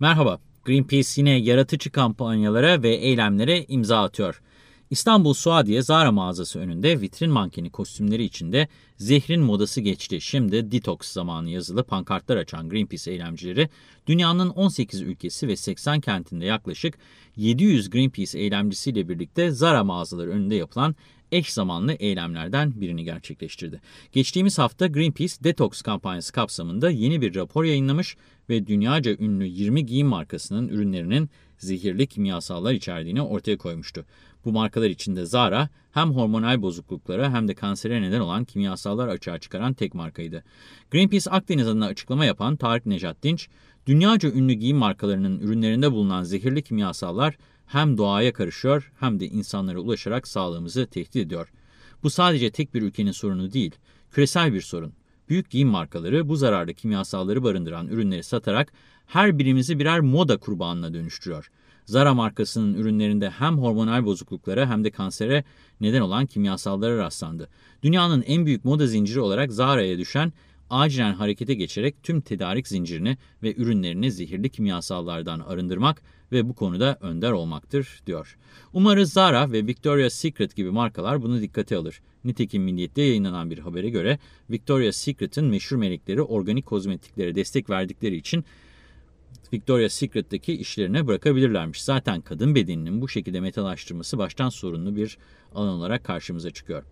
Merhaba, Greenpeace yine yaratıcı kampanyalara ve eylemlere imza atıyor. İstanbul Suadiye Zara mağazası önünde vitrin mankeni kostümleri içinde zehrin modası geçti. Şimdi detox zamanı yazılı pankartlar açan Greenpeace eylemcileri dünyanın 18 ülkesi ve 80 kentinde yaklaşık 700 Greenpeace eylemcisiyle birlikte Zara mağazaları önünde yapılan eş zamanlı eylemlerden birini gerçekleştirdi. Geçtiğimiz hafta Greenpeace Detox kampanyası kapsamında yeni bir rapor yayınlamış ve dünyaca ünlü 20 giyim markasının ürünlerinin zehirli kimyasallar içerdiğini ortaya koymuştu. Bu markalar içinde Zara hem hormonal bozukluklara hem de kansere neden olan kimyasallar açığa çıkaran tek markaydı. Greenpeace Akdeniz adına açıklama yapan Tarık Nejat Dinç, dünyaca ünlü giyim markalarının ürünlerinde bulunan zehirli kimyasallar hem doğaya karışıyor hem de insanlara ulaşarak sağlığımızı tehdit ediyor. Bu sadece tek bir ülkenin sorunu değil, küresel bir sorun. Büyük giyim markaları bu zararlı kimyasalları barındıran ürünleri satarak her birimizi birer moda kurbanına dönüştürüyor. Zara markasının ürünlerinde hem hormonal bozukluklara hem de kansere neden olan kimyasallara rastlandı. Dünyanın en büyük moda zinciri olarak Zara'ya düşen acilen harekete geçerek tüm tedarik zincirini ve ürünlerini zehirli kimyasallardan arındırmak ve bu konuda önder olmaktır, diyor. Umarız Zara ve Victoria's Secret gibi markalar bunu dikkate alır. Nitekim Milliyet'te yayınlanan bir habere göre Victoria's Secret'ın meşhur melekleri organik kozmetiklere destek verdikleri için Victoria's Secret'taki işlerine bırakabilirlermiş. Zaten kadın bedeninin bu şekilde metalaştırması baştan sorunlu bir alan olarak karşımıza çıkıyor.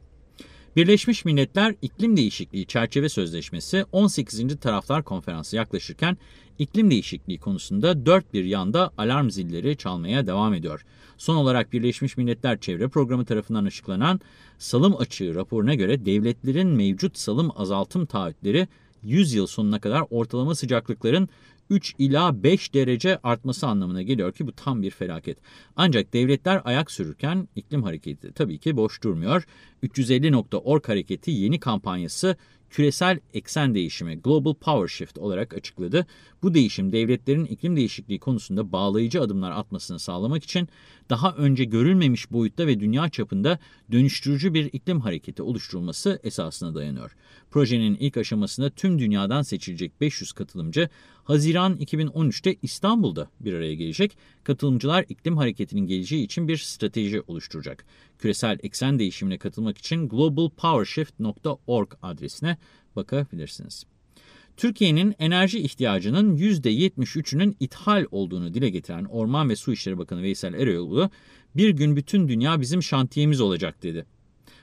Birleşmiş Milletler İklim Değişikliği Çerçeve Sözleşmesi 18. Taraflar Konferansı yaklaşırken iklim değişikliği konusunda dört bir yanda alarm zilleri çalmaya devam ediyor. Son olarak Birleşmiş Milletler Çevre Programı tarafından açıklanan salım açığı raporuna göre devletlerin mevcut salım azaltım taahhütleri 100 yıl sonuna kadar ortalama sıcaklıkların 3 ila 5 derece artması anlamına geliyor ki bu tam bir felaket. Ancak devletler ayak sürürken iklim hareketi tabii ki boş durmuyor. 350.org hareketi yeni kampanyası küresel eksen değişimi Global Power Shift olarak açıkladı. Bu değişim devletlerin iklim değişikliği konusunda bağlayıcı adımlar atmasını sağlamak için daha önce görülmemiş boyutta ve dünya çapında dönüştürücü bir iklim hareketi oluşturulması esasına dayanıyor. Projenin ilk aşamasında tüm dünyadan seçilecek 500 katılımcı Haziran 2013'te İstanbul'da bir araya gelecek. Katılımcılar iklim hareketinin geleceği için bir strateji oluşturacak. Küresel eksen değişimine katılmak için globalpowershift.org adresine bakabilirsiniz. Türkiye'nin enerji ihtiyacının %73'ünün ithal olduğunu dile getiren Orman ve Su İşleri Bakanı Veysel Eroğlu, bir gün bütün dünya bizim şantiyemiz olacak dedi.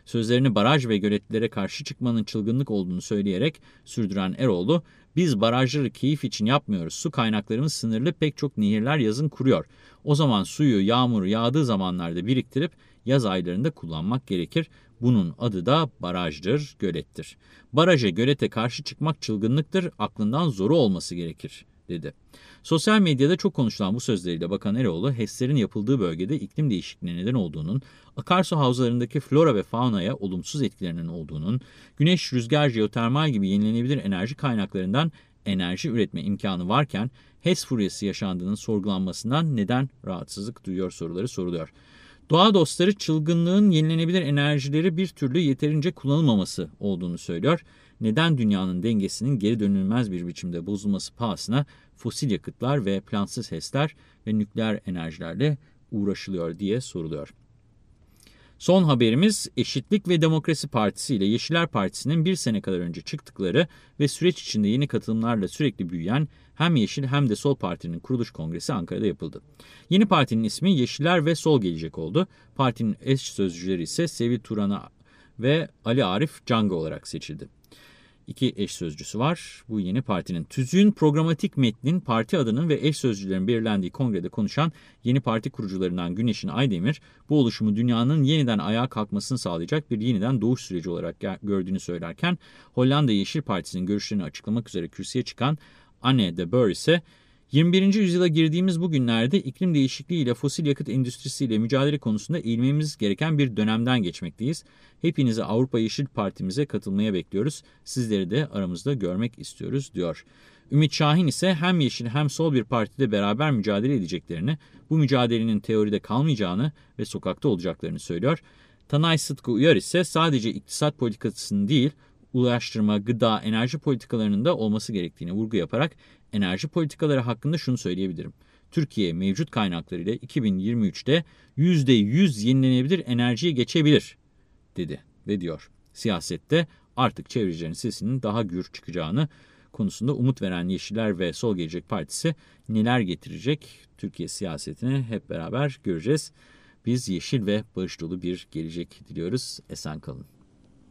Sözlerini baraj ve göletlere karşı çıkmanın çılgınlık olduğunu söyleyerek sürdüren Eroğlu, biz barajları keyif için yapmıyoruz. Su kaynaklarımız sınırlı pek çok nehirler yazın kuruyor. O zaman suyu yağmur yağdığı zamanlarda biriktirip yaz aylarında kullanmak gerekir. Bunun adı da barajdır, gölettir. Baraja, gölete karşı çıkmak çılgınlıktır, aklından zoru olması gerekir, dedi. Sosyal medyada çok konuşulan bu sözleriyle Bakan Eroğlu, HES'lerin yapıldığı bölgede iklim değişikliğine neden olduğunun, akarsu havzalarındaki flora ve faunaya olumsuz etkilerinin olduğunun, güneş, rüzgar, jeotermal gibi yenilenebilir enerji kaynaklarından enerji üretme imkanı varken HES furyası yaşandığının sorgulanmasından neden rahatsızlık duyuyor soruları soruluyor. Doğa dostları çılgınlığın yenilenebilir enerjileri bir türlü yeterince kullanılmaması olduğunu söylüyor. Neden dünyanın dengesinin geri dönülmez bir biçimde bozulması pahasına fosil yakıtlar ve plansız HES'ler ve nükleer enerjilerle uğraşılıyor diye soruluyor. Son haberimiz Eşitlik ve Demokrasi Partisi ile Yeşiller Partisi'nin bir sene kadar önce çıktıkları ve süreç içinde yeni katılımlarla sürekli büyüyen hem Yeşil hem de Sol Parti'nin kuruluş kongresi Ankara'da yapıldı. Yeni partinin ismi Yeşiller ve Sol Gelecek oldu. Partinin eş sözcüleri ise Sevi Turan'a ve Ali Arif Canga olarak seçildi iki eş sözcüsü var. Bu yeni partinin. TÜZÜ'nün programatik metnin parti adının ve eş sözcülerin belirlendiği kongrede konuşan yeni parti kurucularından Güneş'in Aydemir, bu oluşumu dünyanın yeniden ayağa kalkmasını sağlayacak bir yeniden doğuş süreci olarak gördüğünü söylerken, Hollanda Yeşil Partisi'nin görüşlerini açıklamak üzere kürsüye çıkan Anne de Boer ise 21. yüzyıla girdiğimiz bu günlerde iklim değişikliği ile fosil yakıt endüstrisiyle mücadele konusunda eğilmemiz gereken bir dönemden geçmekteyiz. Hepinizi Avrupa Yeşil Partimize katılmaya bekliyoruz. Sizleri de aramızda görmek istiyoruz diyor. Ümit Şahin ise hem yeşil hem sol bir partide beraber mücadele edeceklerini, bu mücadelenin teoride kalmayacağını ve sokakta olacaklarını söylüyor. Tanay Sıtkı Uyar ise sadece iktisat politikasını değil, ulaştırma, gıda, enerji politikalarının da olması gerektiğini vurgu yaparak enerji politikaları hakkında şunu söyleyebilirim. Türkiye mevcut kaynaklarıyla 2023'te %100 yenilenebilir enerjiye geçebilir, dedi ve diyor. Siyasette artık çevrecilerin sesinin daha gür çıkacağını konusunda umut veren Yeşiller ve Sol Gelecek Partisi neler getirecek Türkiye siyasetine hep beraber göreceğiz. Biz yeşil ve barış dolu bir gelecek diliyoruz. Esen kalın.